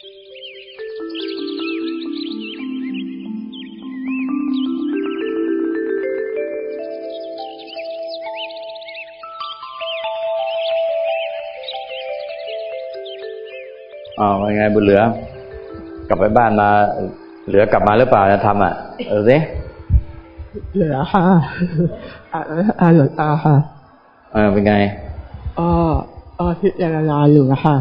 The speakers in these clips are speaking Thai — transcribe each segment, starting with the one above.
อ๋อว่าไงบุญเหลือ กลับไปบ้านมา เหลือกลับมาหรือเปล่าจะทำอะ เออสิเหลือค่ะอ่าอ่าหลวงตาค่ะเออเป็นไงก็ก็พิจารณาอยู่นะคะ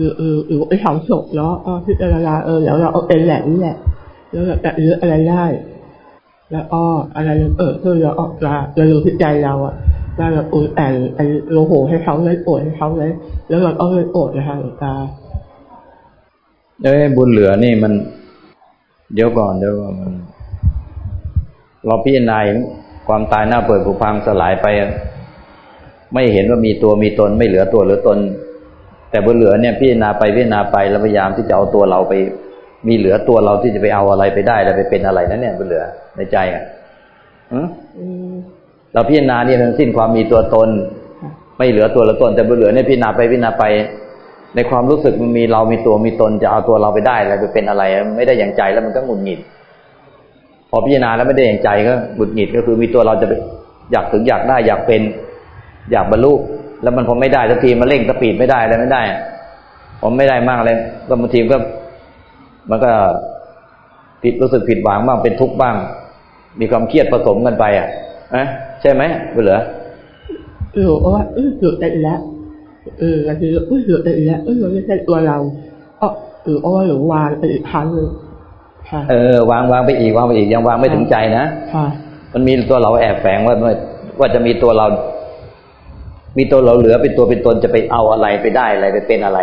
คือเออหรือไปทำศพแล้วก็พิจารณาเออแล้วเราเอาเป็นแหลนี่แหละแล้วเราจะยึดอะไรได้ แล้วก็ออะไรเออคือเราออกมาเราดูที่ใจเราอะว่าเราอุ่นแต่งไอ้โลโหให้เขาเลยโกรธให้เขาเลยแล้วเราก็เลยโกรธนะคะหลวงตาเอ้ยบุญเหลือนี่มัน เดี๋ยวก่อนเดี๋ยวก่อนมัน เราพิจารณาความตายหน้าเปิดผุพังสลายไป ไม่เห็นว่ามีตัวมีตนไม่เหลือตัวหลือตน แต่บุญเหลือเนี่ยพิจารณาไปพิจารณาไปแล้วพยายามที่จะเอาตัวเราไป มีเหลือตัวเราที่จะไปเอาอะไรไปได้แล้วไปเป็นอะไรนั่นเนี่ยบุญเหลือในใจอะหืมอืมเราพิจารณาเนี่ยทั้งสิ้นความมีตัวตน ไม่เหลือตัวเหลือตน แต่บุญเหลือเนี่ยพิจารณาไปพิจารณาไป ในความรู้สึกมันมีเรามีตัวมีตนจะเอาตัวเราไปได้อะไรไปเป็นอะไร ไม่ได้อย่างใจแล้วมันก็หงุดหงิด พอพิจารณาแล้วไม่ได้อย่างใจก็หงุดหงิดก็คือมีตัวเราจะไปอยากถึงอยากได้อยากเป็น อยากบรรลุ แล้วมันพอไม่ได้สักทีมาเร่งสปีดไม่ได้อะไรไม่ได้ ผมไม่ได้มากเลยก็บางทีก็ มันก็ผิดรู้สึกผิดหวังบ้างเป็นทุกข์บ้าง มีความเครียดผสมกันไปอะนะใช่ไหมบุญเหลือหรือว่าเออหยุดได้แล้วเออเราคือเออหยุดได้แล้วเออเราไม่ใช่ตัวเราเออหรืออ้อหรือวางไปอีกครั้งหนึ่งค่ะเออ วางวางไปอีกวางไปอีกยังวางไม่ถึงใจนะค่ะมันมีตัวเราแอบแฝงว่าว่าว่าจะมีตัวเรา มีตัวเราเหลือเป็นตัวเป็นตนจะไปเอาอะไรไปได้อะไรไปเป็นอะไร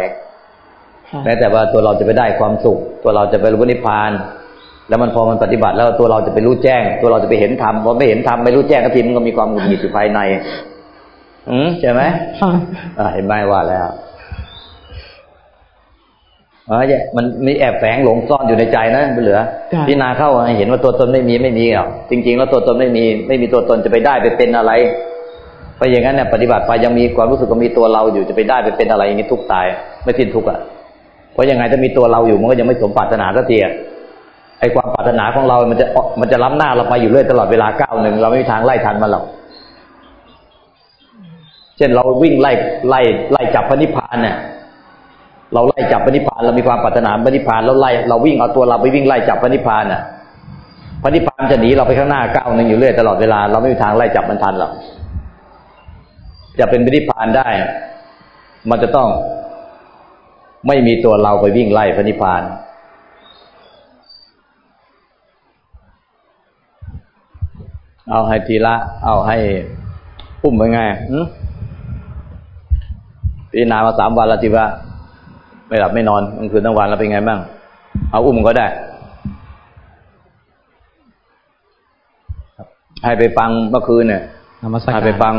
ค่ะแม้แต่ว่าตัวเราจะไปได้ความสุข ตัวเราจะไปรู้นิพพาน แล้วมันพอมันปฏิบัติแล้วตัวเราจะไปรู้แจ้ง ตัวเราจะไปเห็นธรรมพอไม่เห็นธรรมไม่รู้แจ้งก็ทีมันก็มีความหงุดหงิดอยู่ภายใน อืมใช่ไหมค่ะอ่าเห็นไหมว่าแล้วอ๋อเนี่ยมันมีแอบแฝงหลงซ่อนอยู่ในใจนะเหลือจ้ะพิจารณาเข้าให้เห็นว่าตัวตนไม่มีไม่มีหรอกจริง ๆ แล้วตัวตนไม่มี ไม่มีตัวตนจะไปได้ไปเป็นอะไร เพราะอย่างนั้นเนี่ยปฏิบัติไปยังมีความรู้สึกว่ามีตัวเราอยู่จะไปได้ไปเป็นอะไรอย่างนี้ทุกข์ตายไม่สิ้นทุกข์อะเพราะยังไงถ้ามีตัวเราอยู่มันก็ยังไม่สมปรารถนาสักทีไอ้ความปรารถนาของเรา มันจะมันจะล้ำหน้าเราไปอยู่เรื่อยตลอดเวลาก้าวหนึ่งเราไม่มีทางไล่ทันมันหรอกเช่นเราวิ่งไล่ไล่ไล่จับพระนิพพานเนี่ยเราไล่จับพระนิพพานเรามีความปรารถนาพระนิพพานเราไล่เราวิ่งเอาตัวเราไปวิ่งไล่จับพระนิพพานน่ะพระนิพพานจะหนีเราไปข้างหน้าก้าวหนึ่งอยู่เรื่อยตลอดเวลาเราไม่มีทางไล่จับมันทันหรอก จะเป็นพระนิพพานได้ มันจะต้องไม่มีตัวเราไปวิ่งไล่พระนิพพาน เอาให้ทีละ เอาให้ปุ่มเป็นไงหืมพิจารณามาสามวันแล้วทีว่าไม่หลับไม่นอนกลางคืนทั้งวันแล้วเป็นไงบ้าง เอาอุ้มก็ได้ ให้ไปฟังเมื่อคืนเนี่ยนมัสการให้ไปฟัง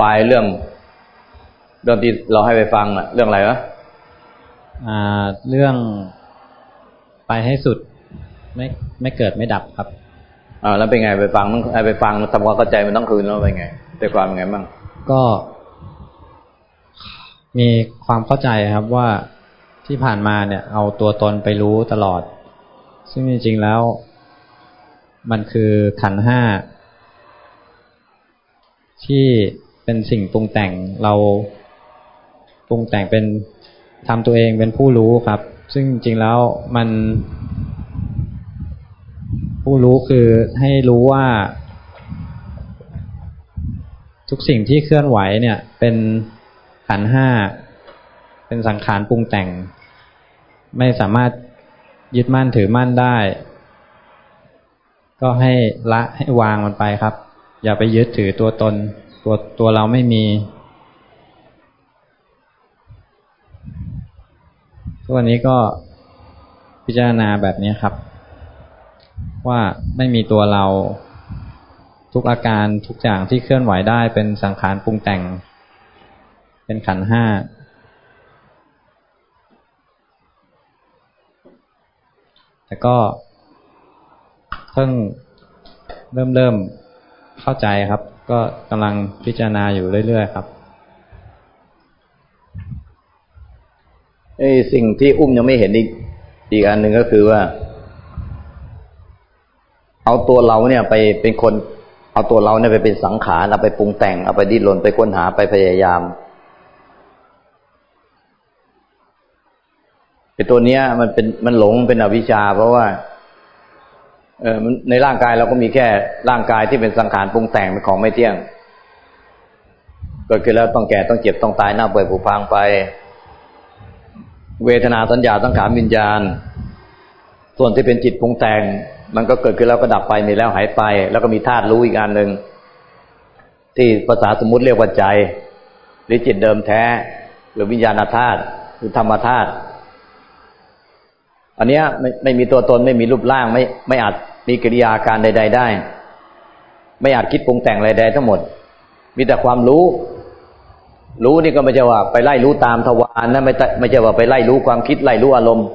ไฟล์เรื่องเรื่องที่เราให้ไปฟังอะเรื่องอะไรวะอ่า เรื่องไปให้สุด ไม่ไม่เกิดไม่ดับครับอ่าแล้วเป็นไงไปฟังต้องให้ไปฟังทำความเข้าใจมันต้องคืนแล้วเป็นไงได้ความเป็นไงบ้างก็ มีความเข้าใจครับว่าที่ผ่านมาเนี่ย เอาตัวตนไปรู้ตลอด ซึ่งจริงๆแล้ว มันคือขันธ์ห้าที่ เป็นสิ่งปรุงแต่งเราปรุงแต่งเป็นทำตัวเองเป็นผู้รู้ครับ ซึ่งจริงแล้วมัน ผู้รู้คือให้รู้ว่า ทุกสิ่งที่เคลื่อนไหวเนี่ย เป็นขันห้า เป็นสังขารปรุงแต่ง ไม่สามารถยึดมั่นถือมั่นได้ ก็ให้ละให้วางมันไปครับ อย่าไปยึดถือตัวตน ตัวตัวเราไม่มีทุกวันนี้ก็พิจารณาแบบนี้ครับ ว่าไม่มีตัวเราทุกอาการทุกอย่างที่เคลื่อนไหวได้เป็นสังขารปรุงแต่ง เป็นขันห้าแต่ก็เพิ่งเริ่มเริ่มเข้าใจครับ ก็กำลังพิจารณาอยู่เรื่อยๆครับไอ้สิ่งที่อุ้มยังไม่เห็นอีกอีกอันหนึ่งก็คือว่า เอาตัวเราเนี่ยไปเป็นคน เอาตัวเราเนี่ยไปเป็นสังขารเอาไปปรุงแต่งเอาไปดิ้นรนไปค้นหาไปพยายามไอ้ตัวเนี้ย มันเป็นมันหลงเป็นอวิชชา เพราะว่า เออในร่างกายเราก็มีแค่ร่างกายที่เป็นสังขารปรุงแต่งเป็นของไม่เที่ยงเกิดขึ้นแล้วต้องแก่ต้องเจ็บต้องตายหน้าเปื่อยผุพังไป เวทนาสัญญาสังขารวิญญาณ ส่วนที่เป็นจิตปรุงแต่ง มันก็เกิดขึ้นแล้วก็ดับไปมีแล้วหายไป แล้วก็มีธาตุรู้อีกอันหนึ่งที่ภาษาสมมติเรียกว่าใจหรือจิตเดิมแท้ หรือวิญญาณธาตุหรือธรรมธาตุอันนี้ไม่ไม่มีตัวตนไม่มีรูปร่างไม่ไม่อาจ มีกิริยาการใด ๆ ได้ ไม่อาจคิดปรุงแต่งอะไรใดทั้งหมด มีแต่ความรู้ รู้นี่ก็ไม่ใช่ว่าไปไล่รู้ตามทวารนะไม่ไม่ใช่ว่าไปไล่รู้ความคิดไล่รู้อารมณ์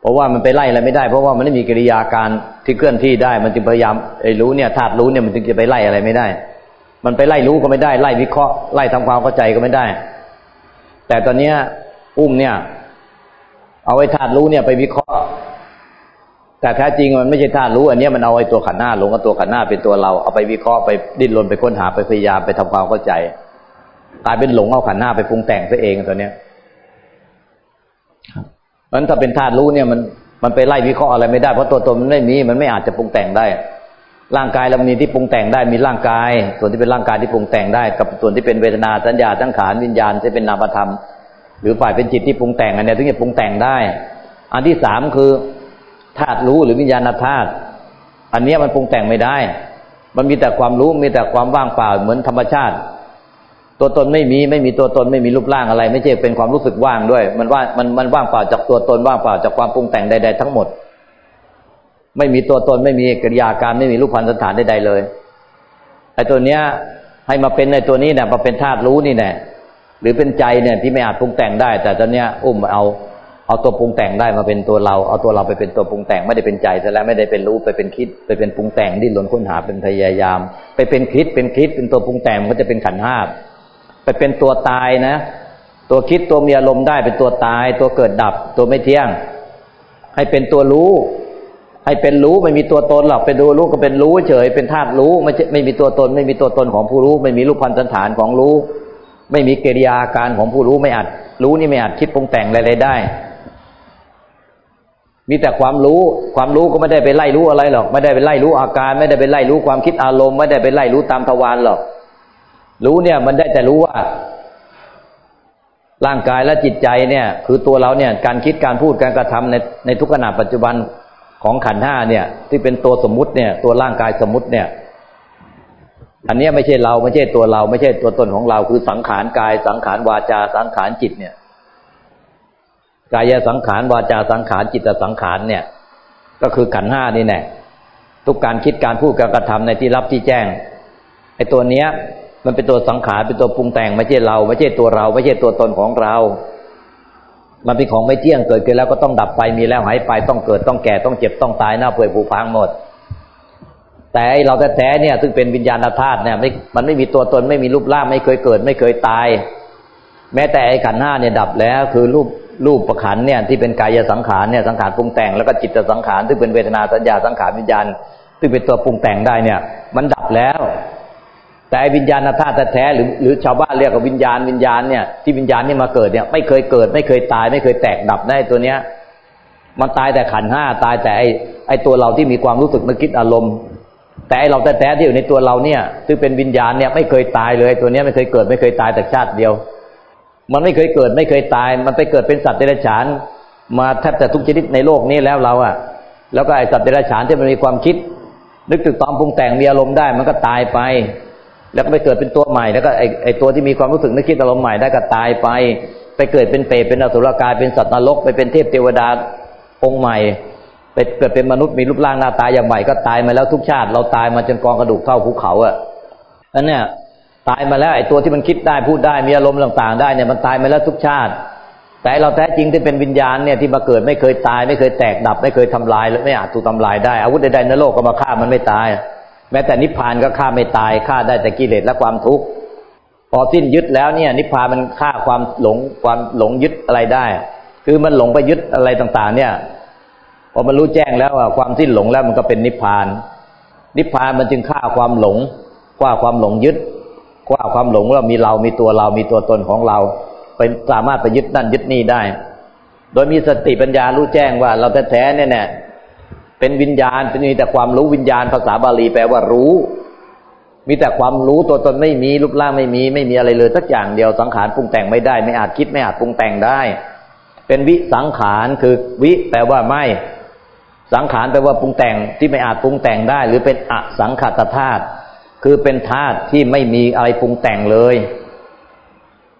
เพราะว่ามันไปไล่อะไรไม่ได้ เพราะว่ามันไม่มีกิริยาการที่เคลื่อนที่ได้ มันจึงพยายามไอ้รู้เนี่ยธาตุรู้เนี่ยมันจึงจะไปไล่อะไรไม่ได้ มันไปไล่รู้ก็ไม่ได้ ไล่วิเคราะห์ไล่ทำความเข้าใจก็ไม่ได้ แต่ตอนเนี้ยอุ้มเนี่ย เอาไอ้ธาตุรู้เนี่ยไปวิเคราะห์ แต่แท้จริงมันไม่ใช่ธาตุรู้ อันนี้มันเอาไอ้ตัวขันหน้าลงกับตัวขันหน้าเป็นตัวเราเอาไปวิเคราะห์ไปดิ้นรนไปค้นหาไปพยายามไปทำความเข้าใจกลายเป็นหลงเอาขันหน้าไปปรุงแต่งตัวเองตัวเนี้ยเพราะนั้นถ้าเป็นธาตุรู้เนี่ยมันมันไปไล่วิเคราะห์อะไรไม่ได้เพราะตัวตนมันไม่มีมันไม่อาจจะปรุงแต่งได้ ร่างกายเรามีที่ปรุงแต่งได้มีร่างกาย ส่วนที่เป็นร่างกายที่ปรุงแต่งได้ กับส่วนที่เป็นเวทนาสัญญาทั้งขานวิญญาณที่เป็นนามธรรม หรือฝ่ายเป็นจิตที่ปรุงแต่งอันนี้ถึงจะปรุงแต่งได้ อันที่สามคือ ธาตุรู้หรือวิญญาณธาตุอันนี้มันปรุงแต่งไม่ได้ มันมีแต่ความรู้มีแต่ความว่างเปล่าเหมือนธรรมชาติ ตัวตนไม่มีไม่มีตัวตนไม่มีรูปร่างอะไร ไม่ใช่เป็นความรู้สึกว่างด้วย มันว่ามันมันว่างเปล่าจากตัวตนว่างเปล่าจากความปรุงแต่งใด ๆ ทั้งหมด ไม่มีตัวตนไม่มีกิริยาการไม่มีรูปพันธสันฐานใดๆเลยไอ้ตัวเนี้ยให้มาเป็นในตัวนี้เนี่ยมาเป็นธาตุรู้นี่แน่หรือเป็นใจเนี่ยที่ไม่อาจปรุงแต่งได้ แต่ตอนเนี้ยอุ้มเอา เอาตัวปรุงแต่งได้มาเป็นตัวเรา เอาตัวเราไปเป็นตัวปรุงแต่งไม่ได้เป็นใจแต่แล้วไม่ได้เป็นรู้ไปเป็นคิด ไปเป็นปรุงแต่งดิ้นรนค้นหาเป็นพยายาม ไปเป็นคิดเป็นคิดเป็นตัวปรุงแต่งมันก็จะเป็นขันห้าไปเป็นตัวตายนะ ตัวคิดตัวมีอารมณ์ได้เป็นตัวตาย ตัวเกิดดับ ตัวไม่เที่ยง ให้เป็นตัวรู้ให้เป็นรู้ไม่มีตัวตนหรอกเป็นดูรู้ก็เป็นรู้เฉยเป็นธาตุรู้ไม่ไม่มีตัวตน ไม่มีตัวตนของผู้รู้ ไม่มีรูปพันธสันฐานของรู้ ไม่มีกิริยาการของผู้รู้ไม่อาจรู้นี่ไม่อาจคิดปรุงแต่งอะไรได้ มีแต่ความรู้ ความรู้ก็ไม่ได้ไปไล่รู้อะไรหรอก ไม่ได้ไปไล่รู้อาการ ไม่ได้ไปไล่รู้ความคิดอารมณ์ ไม่ได้ไปไล่รู้ตามทวารหรอก รู้เนี่ยมันได้แต่รู้ว่า ร่างกายและจิตใจเนี่ย คือตัวเราเนี่ย การคิดการพูดการกระทำในในทุกขณะปัจจุบันของขันห้าเนี่ย ที่เป็นตัวสมมุติเนี่ย ตัวร่างกายสมมุติเนี่ย อันนี้ไม่ใช่เราไม่ใช่ตัวเรา ไม่ใช่ตัวตนของเรา คือสังขารกาย สังขารวาจา สังขารจิตเนี่ย กายสังขารวาจาสังขารจิตสังขารเนี่ย ก็คือขันห้านี่แน่ทุกการคิดการพูดการกระทำในที่รับที่แจ้งไอ้ตัวเนี้ย มันเป็นตัวสังขารเป็นตัวปรุงแต่งไม่ใช่เราไม่ใช่ตัวเรา ไม่ใช่ตัวตนของเรา มันเป็นของไม่เที่ยงเกิดขึ้นแล้วก็ต้องดับไปมีแล้วหายไปต้องเกิดต้องแก่ต้องเจ็บต้องตายหน้าเปื่อยผุพังหมด แต่เราแท้ๆเนี่ย ซึ่งเป็นวิญญาณธาตุเนี่ยม่มันไม่มีตัวตนไม่มีรูปร่างไม่เคยเกิด ไม่เคยตาย แม้แต่ไอ้ขันห้าเนี่ยดับแล้ว คือรูป รูปประขันเนี่ยที่เป็นกายสังขารเนี่ยสังขารปรุงแต่งแล้วก็จิตสังขารซึ่เป็นเวทนาสัญญาสังขารวิญญาณซึ่เป็นตัวปรุงแต่งได้เนี่ย มันดับแล้ว แต่วิญญาณธาตุแท้หรือหรือชาวบ้านเรียกว่าวิญญาณวิญญาณเนี่ยที่วิญญาณนี่มาเกิดเนี่ยไม่เคยเกิด ไม่เคยตาย ไม่เคยแตกดับได้ตัวเนี้ย มันตายแต่ขันห้าตายแต่ไอไอตัวเราที่มีความรู้สึกนึกคิดอารมณ์ แต่เราแท้ๆที่อยู่ในตัวเราเนี่ยซึ่งเป็นวิญญาณเนี่ยไม่เคยตายเลยตัวนี้ไม่เคยเกิดไม่เคยตายแต่ชาติเดียว มันไม่เคยเกิดไม่เคยตาย มันไปเกิดเป็นสัตว์เดรัจฉาน มาแทบจะทุกชนิดในโลกนี้แล้วเราอะแล้วก็ไอสัตว์เดรัจฉานที่มันมีความคิด นึกถึงตอมปรุงแต่งมีอารมณ์ได้ มันก็ตายไป แล้วก็ไปเกิดเป็นตัวใหม่ แล้วก็ไอไอตัวที่มีความรู้สึกนึกคิดอารมณ์ใหม่ได้ก็ตายไป ไปเกิดเป็นเปรตเป็นอสุรกายเป็นสัตว์นรกไปเป็นเทพเทวดาองค์ใหม่ไปเกิดเป็นมนุษย์มีรูปร่างหน้าตาอย่างใหม่ก็ตายมาแล้วทุกชาติ เราตายมาจนกองกระดูกเท่าภูเขาอะนั่นเนี่ย ตายมาแล้วไอ้ตัวที่มันคิดได้พูดได้มีอารมณ์ต่างๆ ได้เนี่ยมันตายมาแล้วทุกชาติ แต่เราแท้จริงที่เป็นวิญญาณเนี่ยที่มาเกิดไม่เคยตาย ไม่เคยแตกดับ ไม่เคยทำลายและไม่อาจถูกทาลายได้ อาวุธใดๆในโลกก็มาฆ่ามันไม่ตาย แม้แต่นิพพานก็ฆ่าไม่ตายฆ่าได้แต่กิเลสและความทุกข์พอสิ้นยึดแล้วเนี่ย นิพพานมันฆ่าความหลงความหลงยึดอะไรได้ คือมันหลงไปยึดอะไรต่างๆ เนี่ยพอมันรู้แจ้งแล้วว่าความสิ้นหลงแล้วมันก็เป็นนิพพาน นิพพานมันจึงฆ่าความหลงฆ่าความหลงยึด ฆ่าความหลงว่ามีเรามีตัวเรามีตัวตนของเราเป็นสามารถไปยึดนั่นยึดนี่ได้ โดยมีสติปัญญารู้แจ้งว่าเราแท้ๆเนี่ยเป็นวิญญาณเป็นมีแต่ความรู้วิญญาณภาษาบาลีแปลว่ารู้ มีแต่ความรู้ตัวตนไม่มีรูปร่างไม่มี ไม่มีอะไรเลยสักอย่างเดียวสังขารปรุงแต่งไม่ได้ ไม่อาจคิดไม่อาจปรุงแต่งได้ เป็นวิสังขารคือวิแปลว่าไม่ สังขารแปลว่าปรุงแต่งที่ไม่อาจปรุงแต่งได้ หรือเป็นอสังขตธาตุ คือเป็นธาตุที่ไม่มีอะไรปรุงแต่งเลย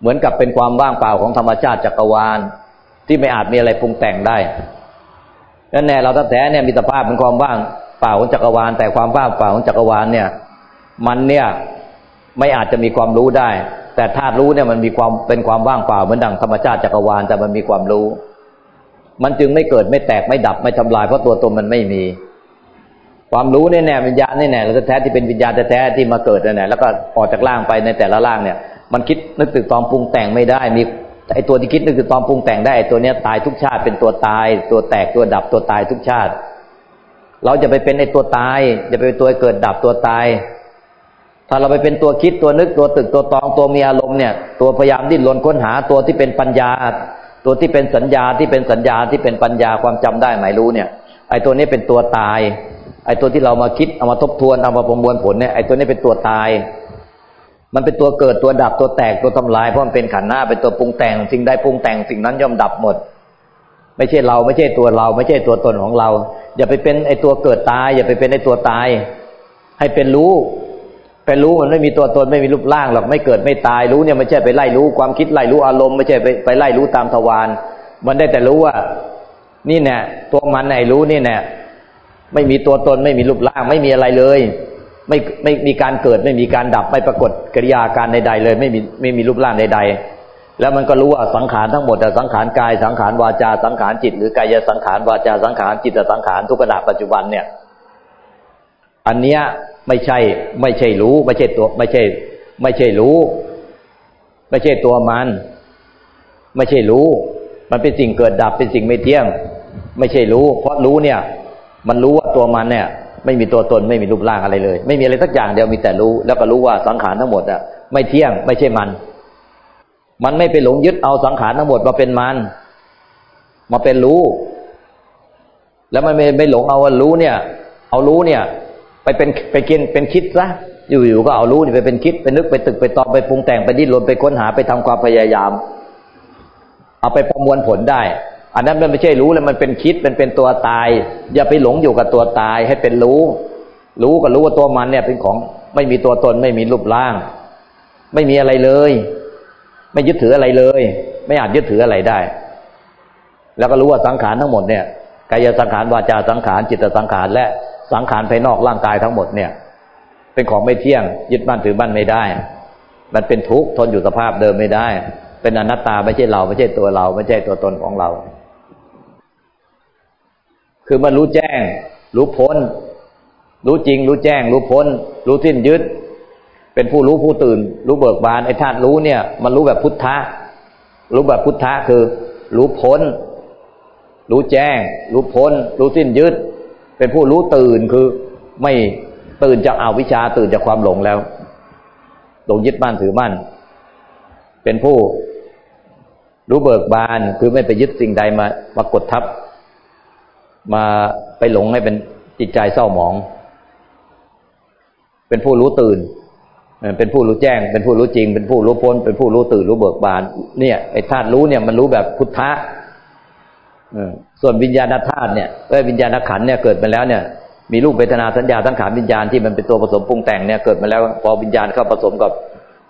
เหมือนกับเป็นความว่างเปล่าของธรรมชาติจักรวาล ที่ไม่อาจมีอะไรปรุงแต่งได้แล้วแน่เราแท้เนี่ยมีสภาพเป็นความว่างเปล่าของจักรวาล แต่ความว่างเปล่าของจักรวาลเนี่ย มันเนี่ยไม่อาจจะมีความรู้ได้ แต่ธาตุรู้เนี่ยมันมีความเป็นความว่างเปล่าเหมือนดังธรรมชาติจักรวาลแต่มันมีความรู้ มันจึงไม่เกิดไม่แตกไม่ดับไม่ทำลายเพราะตัวตนมันไม่มี ความรู้เนี่ยแน่วิญญาณนี่แน่เราแท้ที่เป็นวิญญาณแท้ที่มาเกิดเนี่ยแล้วก็ออกจากร่างไปในแต่ละร่างเนี่ย มันคิดนึกตึกตอมปรุงแต่งไม่ได้ มีไอตัวที่คิดนึกคือตอนปรุงแต่งได้ไอตัวเนี้ยตายทุกชาติเป็นตัวตาย ตัวแตกตัวดับตัวตายทุกชาติ เราจะไปเป็นไอตัวตายจะไปเป็นตัวเกิดดับตัวตาย ถ้าเราไปเป็นตัวคิดตัวนึกตัวตึกตัวตองตัวมีอารมณ์เนี่ย ตัวพยายามดิ้นรนค้นหาตัวที่เป็นปัญญา ตัวที่เป็นสัญญาที่เป็นสัญญาที่เป็นปัญญาความจำได้หมายรู้เนี่ย ไอตัวนี้เป็นตัวตาย ไอ้ตัวที่เรามาคิดเอามาทบทวนเอามาประมวลผลเนี่ยไอ้ตัวนี้เป็นตัวตาย มันเป็นตัวเกิดตัวดับตัวแตกตัวทำลายเพราะมันเป็นขันหน้าเป็นตัวปรุงแต่ง สิ่งใดปรุงแต่งสิ่งนั้นย่อมดับหมด ไม่ใช่เราไม่ใช่ตัวเรา ไม่ใช่ตัวตนของเรา อย่าไปเป็นไอ้ตัวเกิดตาย อย่าไปเป็นไอ้ตัวตาย ให้เป็นรู้เป็นรู้มันไม่มีตัวตนไม่มีรูปร่างหรอกไม่เกิดไม่ตายรู้เนี่ยไม่ใช่ไปไล่รู้ความคิดไล่รู้อารมณ์ไม่ใช่ไปไปไล่รู้ตามทวารมันได้แต่รู้ว่า นี่เนี่ยตัวมันไอ้รู้นี่เนี่ย ไม่มีตัวตนไม่มีรูปร่าง ไม่มีอะไรเลย ไม่ไม่มีการเกิด ไม่มีการดับไม่ปรากฏกิริยาการใดๆเลย ไม่มีไม่มีรูปร่างใด ๆ แล้วมันก็รู้ว่าสังขารทั้งหมดแต่สังขารกายสังขารวาจาสังขารจิต หรือกายสังขารวาจาสังขารจิตสังขารทุกขณะปัจจุบันเนี่ย อันเนี้ยไม่ใช่ไม่ใช่รู้ ไม่ใช่ตัว ไม่ใช่ ไม่ใช่รู้ ไม่ใช่ตัวมัน ไม่ใช่รู้ มันเป็นสิ่งเกิดดับเป็นสิ่งไม่เที่ยง ไม่ใช่รู้ เพราะรู้เนี่ย มันรู้ว่าตัวมันเนี่ย ไม่มีตัวตนไม่มีรูปร่างอะไรเลย ไม่มีอะไรสักอย่างเดียวมีแต่รู้ แล้วก็รู้ว่าสังขารทั้งหมดอะไม่เที่ยงไม่ใช่มัน มันไม่ไปหลงยึดเอาสังขารทั้งหมดมาเป็นมัน มาเป็นรู้ แล้วมันไม่ไม่หลงเอาว่ารู้เนี่ย เอารู้เนี่ย ไปเป็นไปกินเป็นคิดซะอยู่ๆก็เอารู้นี่ไปเป็นคิดไปนึกไปตึกไปตอบไปปรุงแต่งไปดิ้นรนไปค้นหาไปทำความพยายาม เอาไปประมวลผลได้ อันนั้นมันไม่ใช่รู้แล้วมันเป็นคิดเป็นเป็นตัวตาย อย่าไปหลงอยู่กับตัวตายให้เป็นรู้ รู้ก็รู้ว่าตัวมันเนี่ยเป็นของไม่มีตัวตนไม่มีรูปร่าง ไม่มีอะไรเลย ไม่ยึดถืออะไรเลย ไม่อาจยึดถืออะไรได้ แล้วก็รู้ว่าสังขารทั้งหมดเนี่ยกายสังขารวาจาสังขารจิตสังขารและสังขารภายนอกร่างกายทั้งหมดเนี่ย เป็นของไม่เที่ยง ยึดมั่นถือมั่นไม่ได้ มันเป็นทุกข์ทนอยู่สภาพเดิมไม่ได้ เป็นอนัตตาไม่ใช่เราไม่ใช่ตัวเรา ไม่ใช่ตัวตนของเรา คือมันรู้แจ้ง รู้พ้น รู้จริง รู้แจ้ง รู้พ้น รู้สิ้นยึด เป็นผู้รู้ผู้ตื่น รู้เบิกบานไอ้ธาตุรู้เนี่ย มันรู้แบบพุทธะ รู้แบบพุทธะคือ รู้พ้น รู้แจ้ง รู้พ้น รู้สิ้นยึด เป็นผู้รู้ตื่นคือไม่ตื่นจากอาวิชชาตื่นจากความหลงแล้วหลงยึดมั่นถือมั่น เป็นผู้รู้เบิกบานคือไม่ไปยึดสิ่งใดมามากดทับ มาไปหลงให้เป็นจิตใจเศร้าหมอง เป็นผู้รู้ตื่น เป็นผู้รู้แจ้ง เป็นผู้รู้จริง เป็นผู้รู้พ้น เป็นผู้รู้ตื่นรู้เบิกบาน เนี่ยไอ้ธาตุรู้เนี่ยมันรู้แบบพุทธะส่วนวิญญาณธาตุเนี่ยเอ้วิญญาณขันเนี่ยเกิดมาแล้วเนี่ย มีรูปเวทนาสัญญาทั้งขานวิญญาณที่มันเป็นตัวผสมปรุงแต่งเนี่ยเกิดมาแล้ว พอวิญญาณเข้าผสมกับ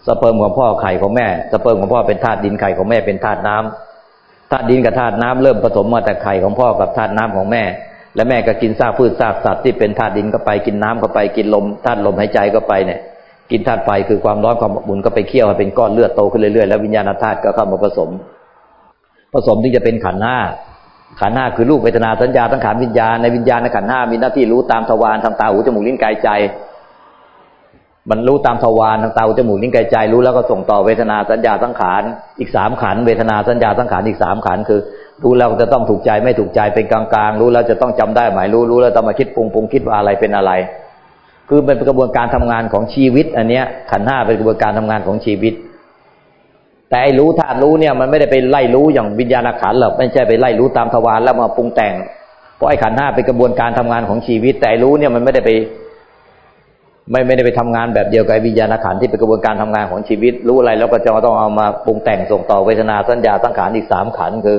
สเปิร์มของพ่อไข่ของแม่ สเปิร์มของพ่อเป็นธาตุดินไข่ของแม่เป็นธาตุน้ำ ธาตุดินกับธาตุน้ำเริ่มผสมมาแต่ไข่ของพ่อกับธาตุน้ำของแม่ และแม่ก็กินซากพืชซากสัตว์ที่เป็นธาตุดินก็ไปกินน้ำก็ไปกินลมธาตุลมหายใจก็ไปเนี่ย กินธาตุไฟคือความร้อนความบุญก็ไปเคี่ยวให้เป็นก้อนเลือดโตขึ้นเรื่อยๆแล้ววิญญาณธาตุก็เข้ามาผสม ผสมที่จะเป็นขันห้าขันห้าคือรูปเวทนาสัญญาทั้งขันวิญญาณในวิญญาณในขันห้ามีหน้าที่รู้ตามทวารทางตาหูจมูกลิ้นกายใจ มันรู้ตามทวารทางตาหูจมูกลิ้นกายใจรู้แล้วก็ส่งต่อเวทนาสัญญาสังขารอีกสามขันเวทนาสัญญาสังขารอีกสามขันคือ รู้แล้วจะต้องถูกใจไม่ถูกใจเป็นกลางๆ รู้แล้วจะต้องจำได้หมายรู้รู้แล้วต้องมาคิดปรุงปรุงคิดว่าอะไรเป็นอะไร คือเป็นกระบวนการทำงานของชีวิต อันเนี้ยขันห้าเป็นกระบวนการทำงานของชีวิต แต่ไอ้รู้ธาตุรู้เนี่ยมันไม่ได้ไปไล่รู้อย่างวิญญาณขันหรอกไม่ใช่ไปไล่รู้ตามทวารแล้วมาปรุงแต่งเพราะไอ้ขันห้าเป็นกระบวนการทำงานของชีวิต แต่รู้เนี่ยมันไม่ได้ไป ไม่ไม่ได้ไปทำงานแบบเดียวกับวิญญาณขันที่เป็นกระบวนการทำงานของชีวิต รู้อะไรแล้วก็จะต้องเอามาปรุงแต่งส่งต่อเวทนาสัญญาสังขารอีกสามขันคือ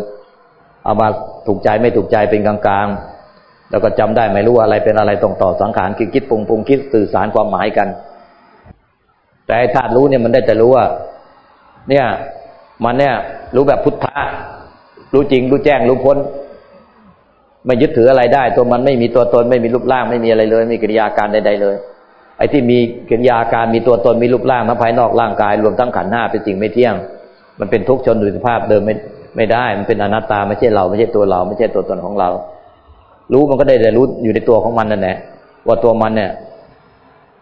เอามาถูกใจไม่ถูกใจเป็นกลางๆ แล้วก็จำได้ไม่รู้อะไรเป็นอะไรส่งต่อสังขารคิดคิดปรุงปรุงคิดสื่อสารความหมายกัน แต่ธาตุรู้เนี่ยมันได้แต่รู้ว่า เนี่ย มันเนี่ย รู้แบบพุทธะรู้จริงรู้แจ้งรู้พ้นไม่ยึดถืออะไรได้ ตัวมันไม่มีตัวตนไม่มีรูปร่างไม่มีอะไรเลยไม่มีกิริยาการใดๆเลย ไอ้ที่มีกิริยาการมีตัวตนมีรูปร่างทั้งภายนอกร่างกาย รวมทั้งขันหน้าเป็นจริงไม่เที่ยง มันเป็นทุกข์ชนดุสภาพเดิมไม่ไม่ได้ มันเป็นอนัตตาไม่ใช่เราไม่ใช่ตัวเรา ไม่ใช่ตัวตนของเรา รู้มันก็ได้แต่รู้อยู่ในตัวของมันนั่นแหละว่าตัวมันเนี่ย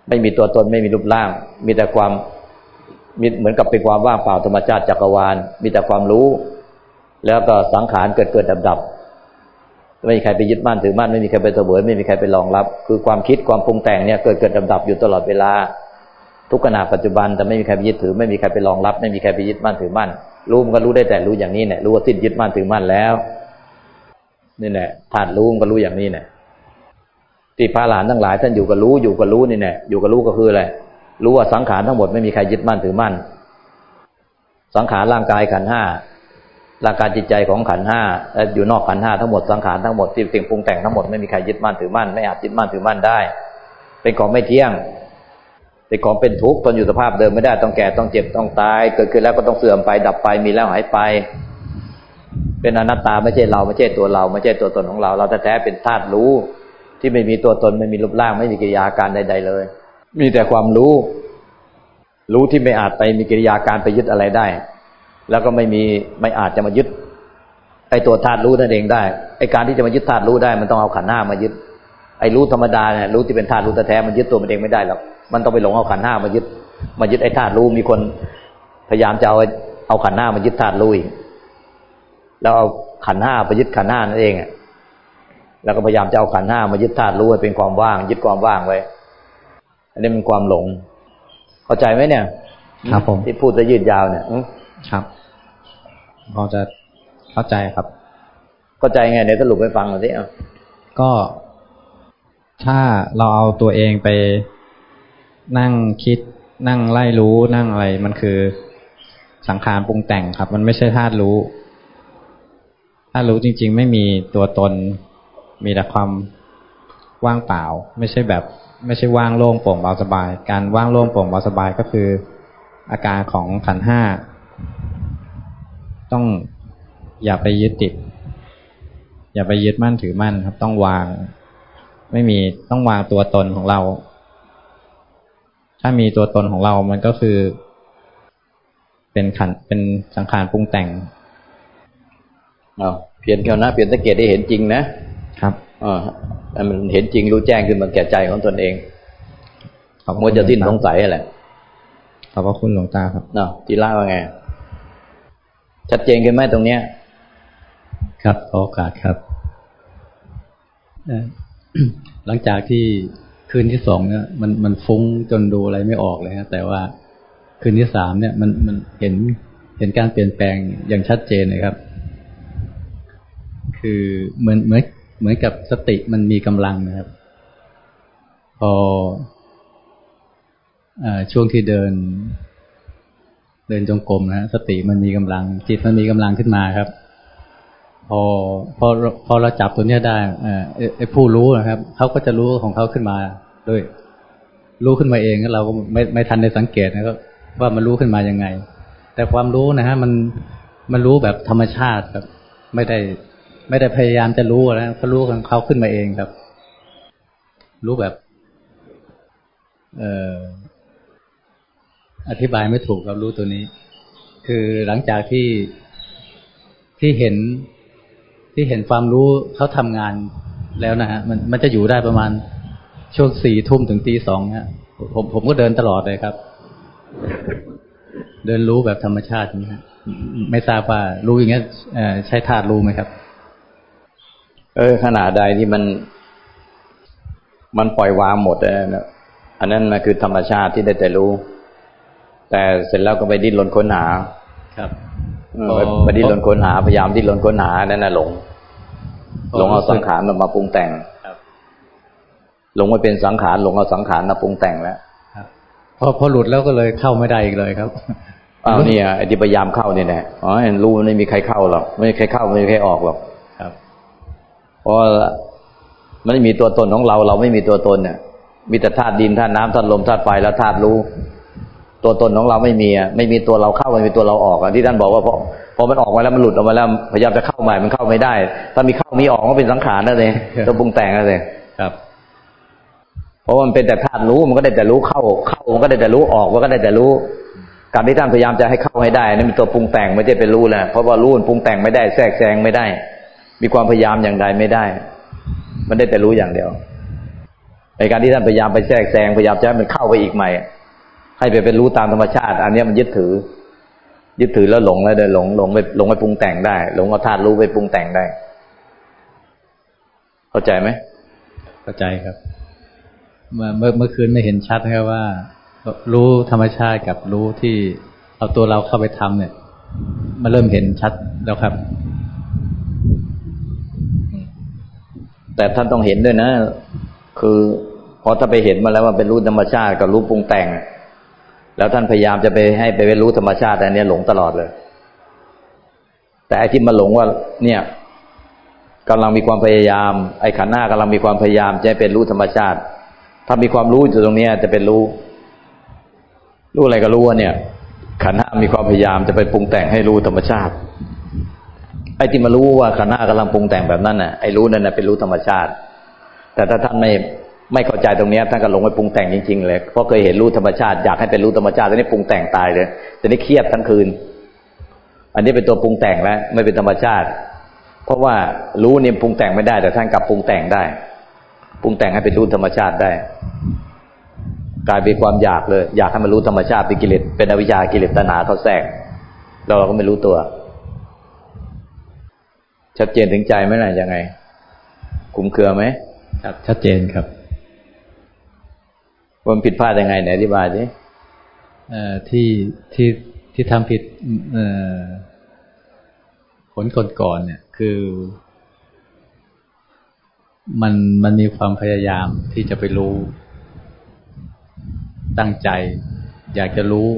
ไม่มีตัวตนไม่มีรูปร่าง มีแต่ความมีเหมือนกับเป็นความว่างเปล่าธรรมชาติจักรวาล มีแต่ความรู้ แล้วก็สังขารเกิดเกิดดับดับ ไม่มีใครไปยึดมั่นถือมั่นไม่มีใครไปเสวยไม่มีใครไปรองรับ คือความคิดความปรุงแต่งเนี่ยเกิดเกิดดับดับอยู่ตลอดเวลา ทุกขณะปัจจุบันแต่ไม่มีใครไปยึดถือ ไม่มีใครไปรองรับ ไม่มีใครไปยึดมั่นถือมั่นรู้มันก็รู้ได้แต่รู้อย่างนี้เนี่ยรู้ว่าสิ้นยึดมั่นถือมั่นแล้วนี่แหละธาตุรู้มันก็รู้อย่างนี้เนี่ยที่พระหลานทั้งหลายท่านอยู่กับรู้อยู่กับรู้นี่แหละอยู่กับรู้ก็คืออะไรรู้ว่าสังขารทั้งหมดไม่มีใครยึดมั่นถือมั่นสังขารร่างกายขันห้า ร่างกายจิตใจของขันห้าอยู่นอกขันห้าทั้งหมดสังขารทั้งหมดที่สิ่งปรุงแต่งทั้งหมดไม่มีใครยึดมั่นถือมั่นไม่อาจยึดมั่นถือมั่นได้ เป็นของไม่เที่ยง เป็นของเป็นทุกข์ตนอยู่สภาพเดิมไม่ได้ต้องแก่ต้องเจ็บต้องตาย เกิดขึ้นแล้วก็ต้องเสื่อมไปดับไปมีแล้วหายไป เป็นอนัตตาไม่ใช่เราไม่ใช่ตัวเรา ไม่ใช่ตัวตนของเรา เราแท้ๆเป็นธาตุรู้ ที่ไม่มีตัวตนไม่มีรูปร่างไม่มีกิริยาการใด ๆ เลย มีแต่ความรู้ รู้ที่ไม่อาจไปมีกิริยาการไปยึดอะไรได้ แล้วก็ไม่มีไม่อาจจะมายึดไอ้ตัวธาตุรู้นั่นเองได้ไอ้การที่จะมายึดธาตุรู้ได้ มันต้องเอาขันห้ามายึดไอ้รู้ธรรมดาเนี่ยรู้ที่เป็นธาตุรู้แท้ๆมันยึดตัวมันเองไม่ได้หรอกมันต้องไปหลงเอาขันห้ามายึด มายึดไอ้ธาตุรู้มีคนพยายามจะเอาเอาขันห้ามายึดธาตุรู้อีกแล้วเอาขันห้าไปยึดขันห้านั่นเองอะแล้วก็พยายามจะเอาขันห้ามายึดธาตุรู้ให้เป็นความว่าง ยึดความว่างไว้ อันนี้เป็นความหลง เข้าใจไหมเนี่ย ครับผมที่พูดจะยืดยาวเนี่ย ครับพอจะเข้าใจครับ เข้าใจไงเดี๋ยวสรุปให้ฟังหน่อยสิอะก็ถ้าเราเอาตัวเองไปนั่งคิดนั่งไล่รู้นั่งอะไรมันคือสังขารปรุงแต่งครับ มันไม่ใช่ธาตุรู้ธาตุรู้จริง ๆ ไม่มีตัวตน มีแต่ความว่างเปล่า ไม่ใช่แบบ ไม่ใช่ว่างโล่งโปร่งเบาสบาย การว่างโล่งโปร่งเบาสบายก็คือ อาการของขันห้า ต้องอย่าไปยึดติด อย่าไปยึดมั่นถือมั่นครับ ต้องวาง ไม่มีต้องวางตัวตนของเรา ถ้ามีตัวตนของเรา มันก็คือ เป็นขันเป็นสังขารปรุงแต่งเอาเพียนแค่นะเพียนสังเกตได้เห็นจริงนะครับอ่ามันเห็นจริงรู้แจ้งขึ้นมาแก่ใจของตนเองมัวจะสิ้นสงสัยอะไรขอบพระคุณหลวงตาครับเนาะทีละว่าไง ชัดเจนกันไหมตรงเนี้ย ครับขอโอกาสครับ หลังจากที่คืนที่สองเนี่ยมันมันฟุ้งจนดูอะไรไม่ออกเลยฮะแต่ว่าคืนที่สามเนี่ยมันมันเห็นเห็นการเปลี่ยนแปลงอย่างชัดเจนเลยครับ คือเหมือนเหมือนเหมือนกับสติมันมีกำลังนะครับ พออช่วงที่เดิน เดินจงกรมนะสติมันมีกำลัง จิตมันมีกำลังขึ้นมาครับ พอพอพอเราจับตัวเนี้ยได้ไอ้ผู้รู้นะครับเขาก็จะรู้ของเขาขึ้นมาด้วย รู้ขึ้นมาเองแล้วเราก็ไม่ไม่ทันได้สังเกตนะครับว่ามันรู้ขึ้นมายังไง แต่ความรู้นะฮะมันมันรู้แบบธรรมชาติครับ ไม่ได้ ไม่ได้พยายามจะรู้นะเขารู้ของเขาขึ้นมาเองครับ รู้แบบ เอ่อ อธิบายไม่ถูกครับรู้ตัวนี้ คือหลังจากที่ที่เห็นที่เห็นความรู้เขาทำงานแล้วนะฮะมันมันจะอยู่ได้ประมาณช่วงสี่ทุ่มถึงตีสองฮะผมผมก็เดินตลอดเลยครับ เดินรู้แบบธรรมชาตินี้ครับไม่ทราบว่ารู้อย่างเงี้ยใช้ธาตุรู้ไหมครับ เออขนาดใดที่มัน มันปล่อยวางหมดนะอันนั้นมันคือธรรมชาติที่ได้แต่รู้ แต่เสร็จแล้วก็ไปดิ้นรนค้นหา ครับเออไปไปดิ้นรนค้นหาพยายามดิ้นรนค้นหานั่นน่ะหลงหลงเอาสังขารมันมาปรุงแต่งครับหลงมาเป็นสังขารหลงเอาสังขารมาปรุงแต่งแล้วครับพอพอหลุดแล้วก็เลยเข้าไม่ได้อีกเลยครับอ้าวเนี่ยไอ้ที่พยายามเข้าเนี่ยแหละอ๋อรู้มันไม่มีใครเข้าหรอกไม่มีใครเข้าไม่มีใครออกหรอกครับเพราะมันไม่มีตัวตนของเรา เราไม่มีตัวตนเนี่ยมีแต่ธาตุดินธาตุน้ำธาตุลมธาตุไฟแล้วธาตุรู้ ตัวตนของเราไม่มีอะไม่มีตัวเราเข้าไม่มีตัวเราออกอะที่ท่านบอกว่าพอพอมันออกมาแล้วมันหลุดออกมาแล้วพยายามจะเข้าใหม่มันเข้าไม่ได้ ถ้ามีเข้ามีออกก็เป็นสังขารนั่นเองตัวปรุงแต่งนั่นเองครับเพราะว่ามันเป็นแต่ธาตุรู้มันก็ได้แต่รู้เข้า เข้ามันก็ได้แต่รู้ออกมันก็ได้แต่รู้การที่ท่านพยายามจะให้เข้าให้ได้นั่นเป็นตัวปรุงแต่งไม่ใช่เป็นรู้แหละเพราะว่ารู้มันปรุงแต่งไม่ได้แทรกแซงไม่ได้ มีความพยายามอย่างใดไม่ได้ มันได้แต่รู้อย่างเดียวในการที่ท่านพยายามไปแทรกแซงพยายามจะให้มันเข้าไปอีกใหม่ ให้ไปเป็นรู้ตามธรรมชาติ อันเนี้ยมันยึดถือ ยึดถือแล้วหลงแล้วเดินหลงหลงไปหลงไปปรุงแต่งได้ หลงเอาธาตุรู้ไปปรุงแต่งได้ เข้าใจไหมเข้าใจครับเมื่อเมื่อเมื่อคืนไม่เห็นชัดนะครับว่า รู้ธรรมชาติกับรู้ที่เอาตัวเราเข้าไปทำเนี่ยมาเริ่มเห็นชัดแล้วครับ แต่ท่านต้องเห็นด้วยนะ คือพอถ้าไปเห็นมาแล้วว่าเป็นรู้ธรรมชาติกับรู้ปรุงแต่ง แล้วท่านพยายามจะไปให้ไปเป็นรู้ธรรมชาติอันเนี้ยหลงตลอดเลย แต่ไอ้ที่มาหลงว่าเนี่ยกำลังมีความพยายาม ไอ้ขันหน้ากำลังมีความพยายามจะเป็นรู้ธรรมชาติ ถ้ามีความรู้อยู่ตรงเนี้ยจะเป็นรู้ รู้อะไรก็รู้ว่าเนี่ย ขันธ์ห้ามีความพยายามจะไปปรุงแต่งให้รู้ธรรมชาติ ไอ้ที่มารู้ว่าขันธ์ห้ากำลังปรุงแต่งแบบนั้นน่ะไอ้รู้นั่นน่ะเป็นรู้ธรรมชาติ แต่ถ้าท่านไม่ ไม่เข้าใจตรงนี้ท่านก็หลงไปปรุงแต่งจริงๆเลยเพราะเคยเห็นรู้ธรรมชาติอยากให้เป็นรู้ธรรมชาติตอนนี้ปรุงแต่งตายเลยตอนนี้เครียดทั้งคืน อันนี้เป็นตัวปรุงแต่งแล้วไม่เป็นธรรมชาติ เพราะว่ารู้เนี่ยปรุงแต่งไม่ได้ แต่ท่านกลับปรุงแต่งได้ปรุงแต่งให้เป็นรู้ธรรมชาติได้ กลายเป็นความอยากเลย อยากให้มันรู้ธรรมชาติเป็นกิเลสเป็นอวิชากิเลสตัณหาเขาแทรกแล้วเราก็ไม่รู้ตัว ชัดเจนถึงใจไหมล่ะยังไง คุมเครือไหมครับ ชัดเจนครับ มันผิดพลาดยังไงไหนอธิบายสิที่ที่ที่ทำผิดเอ่อผลก่อนๆเนี่ย คือ มันมันมีความพยายามที่จะไปรู้ ตั้งใจ อยากจะรู้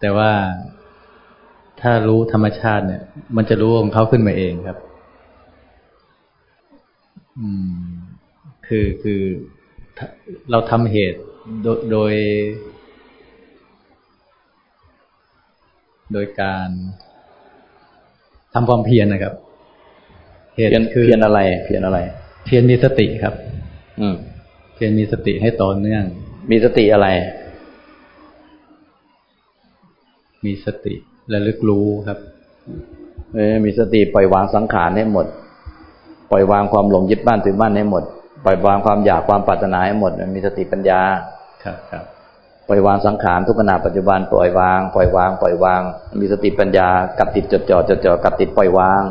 แต่ว่าถ้ารู้ธรรมชาติเนี่ย มันจะรู้ของเขาขึ้นมาเองครับ อืม คือคือ เราทำเหตุโดยโดย โดยการทำความเพียรนะครับ เหตุเพียนคือเพียนอะไร เพียนอะไร เพียรมีสติครับ อืม เพียรมีสติให้ต่อเนื่อง มีสติอะไร มีสติและลึกรู้ครับ เออมีสติปล่อยวางสังขารให้หมด ปล่อยวางความหลงยึดบ้านถือบ้านให้หมด ปล่อยวางความอยากความปรารถนาให้หมดมีสติปัญญาครับครับปล่อยวางสังขารทุกขณะปัจจุบันปล่อยวางปล่อยวางปล่อยวาง มีสติปัญญากับติดจดจ่อจดจ่อกับติดปล่อยวาง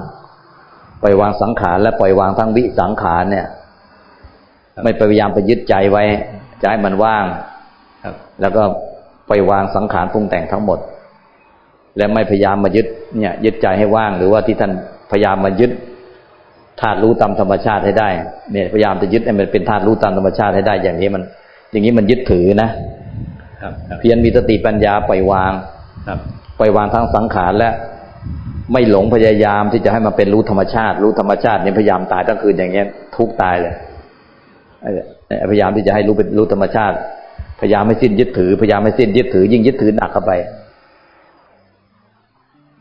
ปล่อยวางสังขารและปล่อยวางทั้งวิสังขารเนี่ย ไม่พยายามไปยึดใจไว้จะให้มันว่างครับแล้วก็ปล่อยวางสังขารปรุงแต่งทั้งหมด และไม่พยายามมายึดเนี่ย ยึดใจให้ว่าง หรือว่าที่ท่านพยายามมายึด ธาตุรู้ตามธรรมชาติให้ได้ เนี่ยพยายามจะยึดให้มันเป็นธาตุรู้ตามธรรมชาติให้ได้ อย่างนี้มัน อย่างนี้มันยึดถือนะครับครับเพียรมีสติปัญญาปล่อยวางครับปล่อยวางทั้งสังขารและไม่หลงพยายามที่จะให้มันเป็นรู้ธรรมชาติ รู้ธรรมชาติเนี่ยพยายามตายทั้งคืนอย่างเงี้ย ทุกข์ตายเลยไอ้ไอ้พยายามที่จะให้รู้เป็นรู้ธรรมชาติ พยายามไม่สิ้นยึดถือ พยายามไม่สิ้นยึดถือ ยิ่งยึดถือหนักเข้าไป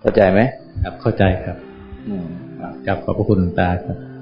เข้าใจไหมครับเข้าใจครับ อืม กับขอบพระคุณตาครับ